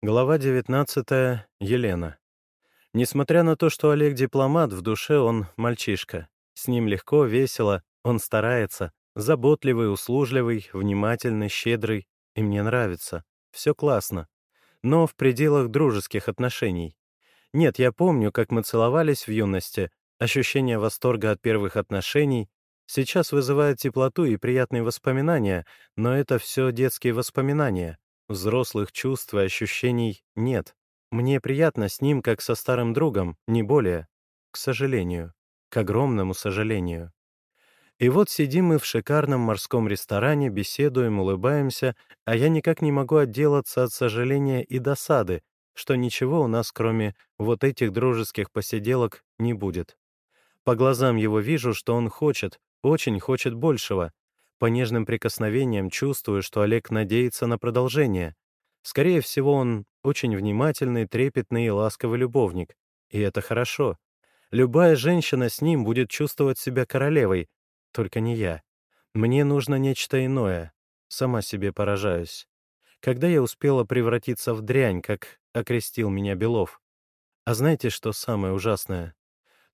Глава 19. Елена. Несмотря на то, что Олег дипломат, в душе он мальчишка. С ним легко, весело, он старается, заботливый, услужливый, внимательный, щедрый, и мне нравится. Все классно. Но в пределах дружеских отношений. Нет, я помню, как мы целовались в юности, ощущение восторга от первых отношений, сейчас вызывает теплоту и приятные воспоминания, но это все детские воспоминания. Взрослых чувств и ощущений нет. Мне приятно с ним, как со старым другом, не более. К сожалению. К огромному сожалению. И вот сидим мы в шикарном морском ресторане, беседуем, улыбаемся, а я никак не могу отделаться от сожаления и досады, что ничего у нас, кроме вот этих дружеских посиделок, не будет. По глазам его вижу, что он хочет, очень хочет большего, по нежным прикосновениям чувствую, что Олег надеется на продолжение. Скорее всего, он очень внимательный, трепетный и ласковый любовник. И это хорошо. Любая женщина с ним будет чувствовать себя королевой, только не я. Мне нужно нечто иное. Сама себе поражаюсь. Когда я успела превратиться в дрянь, как окрестил меня Белов? А знаете, что самое ужасное?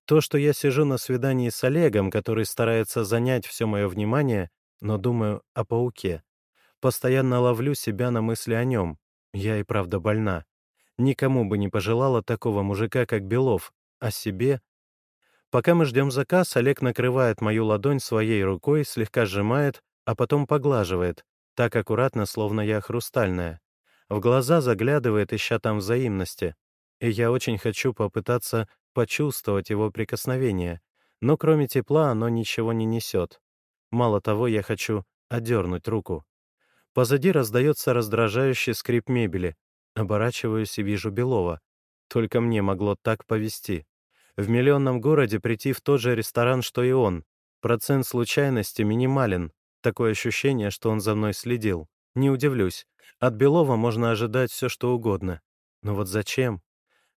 То, что я сижу на свидании с Олегом, который старается занять все мое внимание, но думаю о пауке. Постоянно ловлю себя на мысли о нем. Я и правда больна. Никому бы не пожелала такого мужика, как Белов, а себе... Пока мы ждем заказ, Олег накрывает мою ладонь своей рукой, слегка сжимает, а потом поглаживает, так аккуратно, словно я хрустальная. В глаза заглядывает, ища там взаимности. И я очень хочу попытаться почувствовать его прикосновение, но кроме тепла оно ничего не несет. Мало того, я хочу отдернуть руку. Позади раздается раздражающий скрип мебели. Оборачиваюсь и вижу Белова. Только мне могло так повести. В миллионном городе прийти в тот же ресторан, что и он. Процент случайности минимален. Такое ощущение, что он за мной следил. Не удивлюсь. От Белова можно ожидать все, что угодно. Но вот зачем?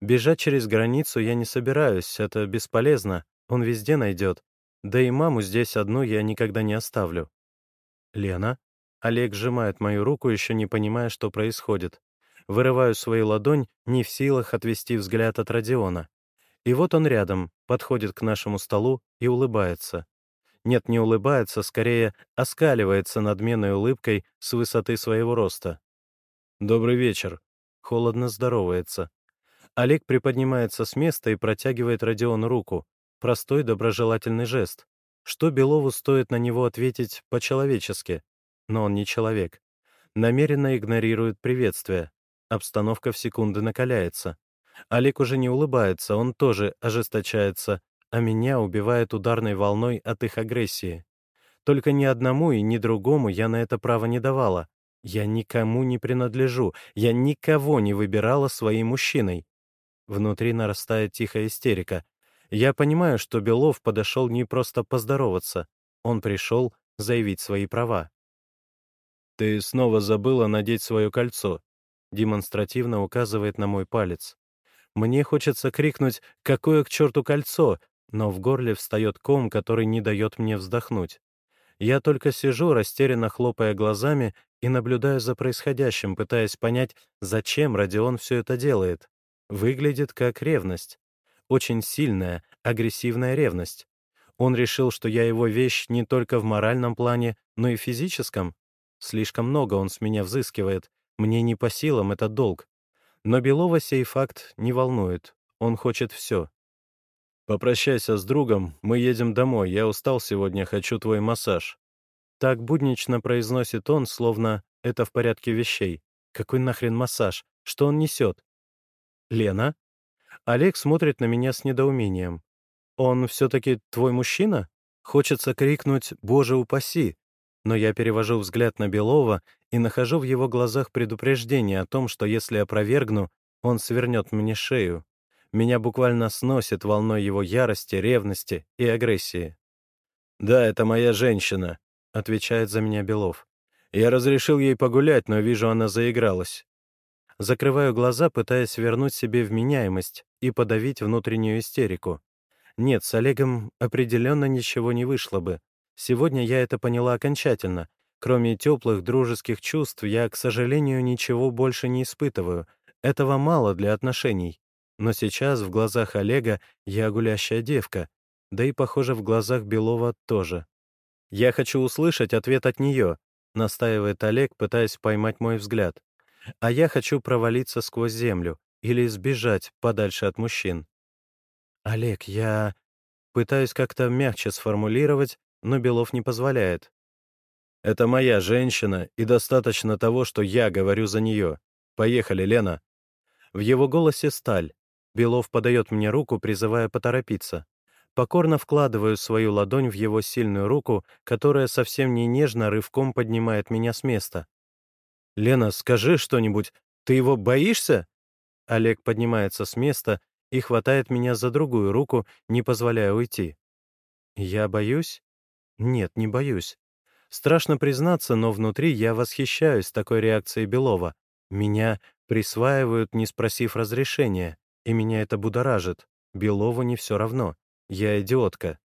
Бежать через границу я не собираюсь, это бесполезно. Он везде найдет. Да и маму здесь одну я никогда не оставлю. Лена? Олег сжимает мою руку, еще не понимая, что происходит. Вырываю свою ладонь, не в силах отвести взгляд от Родиона. И вот он рядом, подходит к нашему столу и улыбается. Нет, не улыбается, скорее оскаливается надменной улыбкой с высоты своего роста. «Добрый вечер», — холодно здоровается. Олег приподнимается с места и протягивает Родиону руку. Простой доброжелательный жест. Что Белову стоит на него ответить по-человечески? Но он не человек. Намеренно игнорирует приветствие. Обстановка в секунды накаляется. Олег уже не улыбается, он тоже ожесточается, а меня убивает ударной волной от их агрессии. Только ни одному и ни другому я на это право не давала. Я никому не принадлежу, я никого не выбирала своим мужчиной. Внутри нарастает тихая истерика. Я понимаю, что Белов подошел не просто поздороваться. Он пришел заявить свои права. «Ты снова забыла надеть свое кольцо», — демонстративно указывает на мой палец. Мне хочется крикнуть «Какое к черту кольцо?», но в горле встает ком, который не дает мне вздохнуть. Я только сижу, растерянно хлопая глазами, и наблюдаю за происходящим, пытаясь понять, зачем Родион все это делает. Выглядит как ревность очень сильная, агрессивная ревность. Он решил, что я его вещь не только в моральном плане, но и физическом. Слишком много он с меня взыскивает. Мне не по силам этот долг. Но Белова сей факт не волнует. Он хочет все. «Попрощайся с другом, мы едем домой, я устал сегодня, хочу твой массаж». Так буднично произносит он, словно это в порядке вещей. Какой нахрен массаж? Что он несет? «Лена?» Олег смотрит на меня с недоумением. «Он все-таки твой мужчина?» Хочется крикнуть «Боже упаси!», но я перевожу взгляд на Белова и нахожу в его глазах предупреждение о том, что если опровергну, он свернет мне шею. Меня буквально сносит волной его ярости, ревности и агрессии. «Да, это моя женщина», — отвечает за меня Белов. «Я разрешил ей погулять, но вижу, она заигралась. Закрываю глаза, пытаясь вернуть себе вменяемость и подавить внутреннюю истерику. Нет, с Олегом определенно ничего не вышло бы. Сегодня я это поняла окончательно. Кроме теплых дружеских чувств, я, к сожалению, ничего больше не испытываю. Этого мало для отношений. Но сейчас в глазах Олега я гулящая девка, да и, похоже, в глазах Белова тоже. «Я хочу услышать ответ от нее», — настаивает Олег, пытаясь поймать мой взгляд. «А я хочу провалиться сквозь землю или сбежать подальше от мужчин». «Олег, я...» Пытаюсь как-то мягче сформулировать, но Белов не позволяет. «Это моя женщина, и достаточно того, что я говорю за нее. Поехали, Лена». В его голосе сталь. Белов подает мне руку, призывая поторопиться. Покорно вкладываю свою ладонь в его сильную руку, которая совсем не нежно рывком поднимает меня с места. «Лена, скажи что-нибудь. Ты его боишься?» Олег поднимается с места и хватает меня за другую руку, не позволяя уйти. «Я боюсь?» «Нет, не боюсь. Страшно признаться, но внутри я восхищаюсь такой реакцией Белова. Меня присваивают, не спросив разрешения, и меня это будоражит. Белову не все равно. Я идиотка.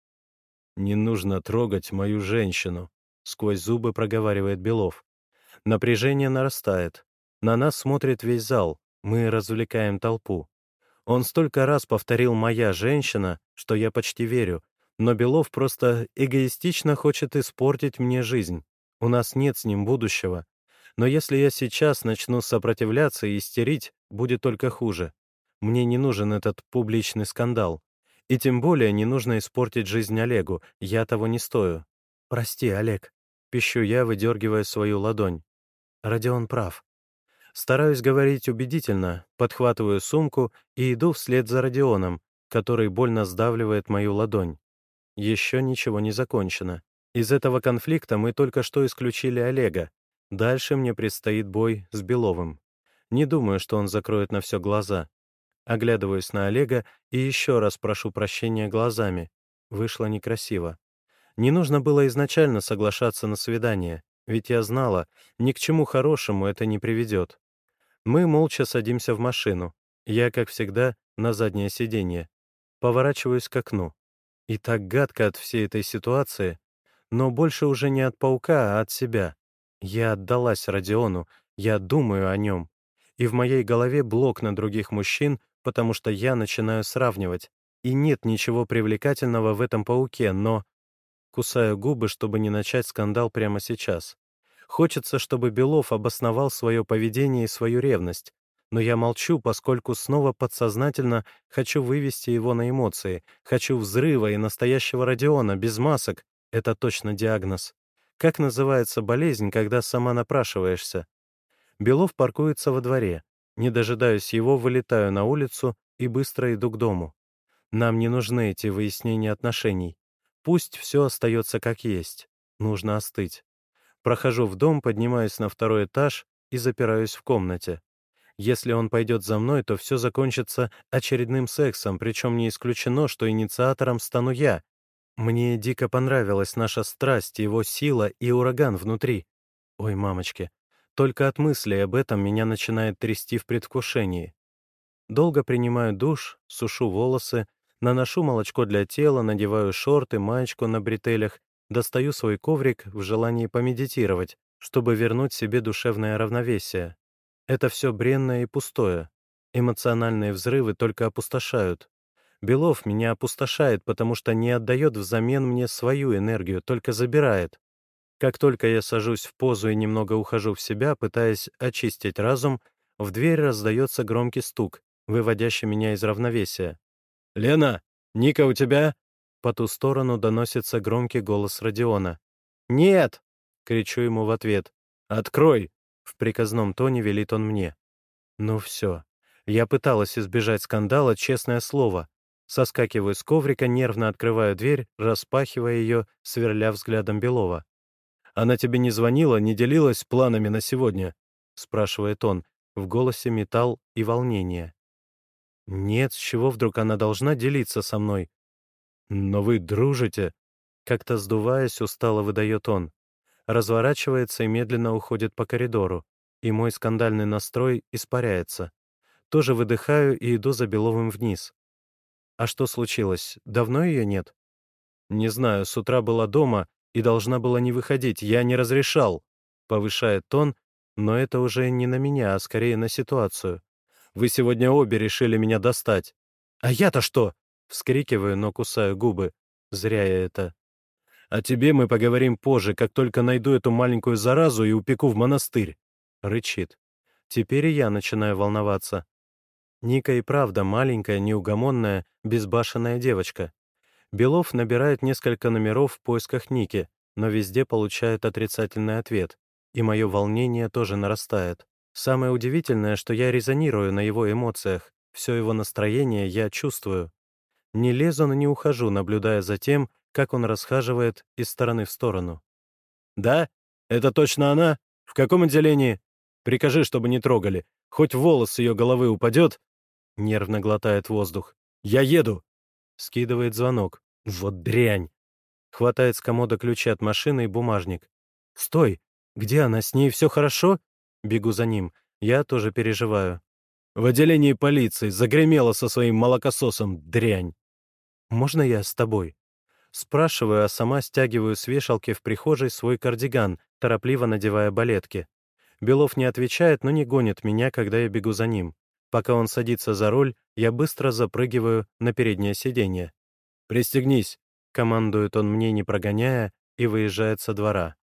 «Не нужно трогать мою женщину», — сквозь зубы проговаривает Белов. Напряжение нарастает. На нас смотрит весь зал. Мы развлекаем толпу. Он столько раз повторил «моя женщина», что я почти верю, но Белов просто эгоистично хочет испортить мне жизнь. У нас нет с ним будущего. Но если я сейчас начну сопротивляться и истерить, будет только хуже. Мне не нужен этот публичный скандал. И тем более не нужно испортить жизнь Олегу, я того не стою. «Прости, Олег», — пищу я, выдергивая свою ладонь. Родион прав. Стараюсь говорить убедительно, подхватываю сумку и иду вслед за Родионом, который больно сдавливает мою ладонь. Еще ничего не закончено. Из этого конфликта мы только что исключили Олега. Дальше мне предстоит бой с Беловым. Не думаю, что он закроет на все глаза. Оглядываюсь на Олега и еще раз прошу прощения глазами. Вышло некрасиво. Не нужно было изначально соглашаться на свидание, ведь я знала, ни к чему хорошему это не приведет. Мы молча садимся в машину. Я, как всегда, на заднее сиденье. Поворачиваюсь к окну. И так гадко от всей этой ситуации, но больше уже не от паука, а от себя. Я отдалась Родиону, я думаю о нем. И в моей голове блок на других мужчин, потому что я начинаю сравнивать. И нет ничего привлекательного в этом пауке, но... Кусаю губы, чтобы не начать скандал прямо сейчас. Хочется, чтобы Белов обосновал свое поведение и свою ревность, но я молчу, поскольку снова подсознательно хочу вывести его на эмоции, хочу взрыва и настоящего Родиона, без масок. Это точно диагноз. Как называется болезнь, когда сама напрашиваешься? Белов паркуется во дворе. Не дожидаюсь его, вылетаю на улицу и быстро иду к дому. Нам не нужны эти выяснения отношений. Пусть все остается как есть. Нужно остыть. Прохожу в дом, поднимаюсь на второй этаж и запираюсь в комнате. Если он пойдет за мной, то все закончится очередным сексом, причем не исключено, что инициатором стану я. Мне дико понравилась наша страсть, его сила и ураган внутри. Ой, мамочки, только от мысли об этом меня начинает трясти в предвкушении. Долго принимаю душ, сушу волосы, наношу молочко для тела, надеваю шорты, маечку на бретелях, достаю свой коврик в желании помедитировать, чтобы вернуть себе душевное равновесие. Это все бренное и пустое. Эмоциональные взрывы только опустошают. Белов меня опустошает, потому что не отдает взамен мне свою энергию, только забирает. Как только я сажусь в позу и немного ухожу в себя, пытаясь очистить разум, в дверь раздается громкий стук, выводящий меня из равновесия. «Лена, Ника у тебя?» По ту сторону доносится громкий голос Родиона. «Нет!» — кричу ему в ответ. «Открой!» В приказном тоне велит он мне. Ну все. Я пыталась избежать скандала, честное слово. Соскакиваю с коврика, нервно открываю дверь, распахивая ее, сверля взглядом Белова. «Она тебе не звонила, не делилась планами на сегодня?» — спрашивает он. В голосе металл и волнение. «Нет, с чего вдруг она должна делиться со мной?» «Но вы дружите?» Как-то сдуваясь, устало выдает он разворачивается и медленно уходит по коридору, и мой скандальный настрой испаряется. Тоже выдыхаю и иду за Беловым вниз. А что случилось? Давно ее нет? Не знаю, с утра была дома и должна была не выходить, я не разрешал. Повышает тон, но это уже не на меня, а скорее на ситуацию. Вы сегодня обе решили меня достать. А я-то что? Вскрикиваю, но кусаю губы. Зря я это. О тебе мы поговорим позже, как только найду эту маленькую заразу и упеку в монастырь. Рычит. Теперь и я начинаю волноваться. Ника и правда маленькая, неугомонная, безбашенная девочка. Белов набирает несколько номеров в поисках Ники, но везде получает отрицательный ответ, и мое волнение тоже нарастает. Самое удивительное, что я резонирую на его эмоциях, все его настроение я чувствую. Не лезу, но не ухожу, наблюдая за тем, как он расхаживает из стороны в сторону. «Да? Это точно она? В каком отделении? Прикажи, чтобы не трогали. Хоть волос с ее головы упадет...» Нервно глотает воздух. «Я еду!» Скидывает звонок. «Вот дрянь!» Хватает с комода ключи от машины и бумажник. «Стой! Где она? С ней все хорошо?» Бегу за ним. Я тоже переживаю. «В отделении полиции. Загремела со своим молокососом. Дрянь!» «Можно я с тобой?» Спрашиваю, а сама стягиваю с вешалки в прихожей свой кардиган, торопливо надевая балетки. Белов не отвечает, но не гонит меня, когда я бегу за ним. Пока он садится за руль, я быстро запрыгиваю на переднее сиденье. «Пристегнись!» — командует он мне, не прогоняя, и выезжает со двора.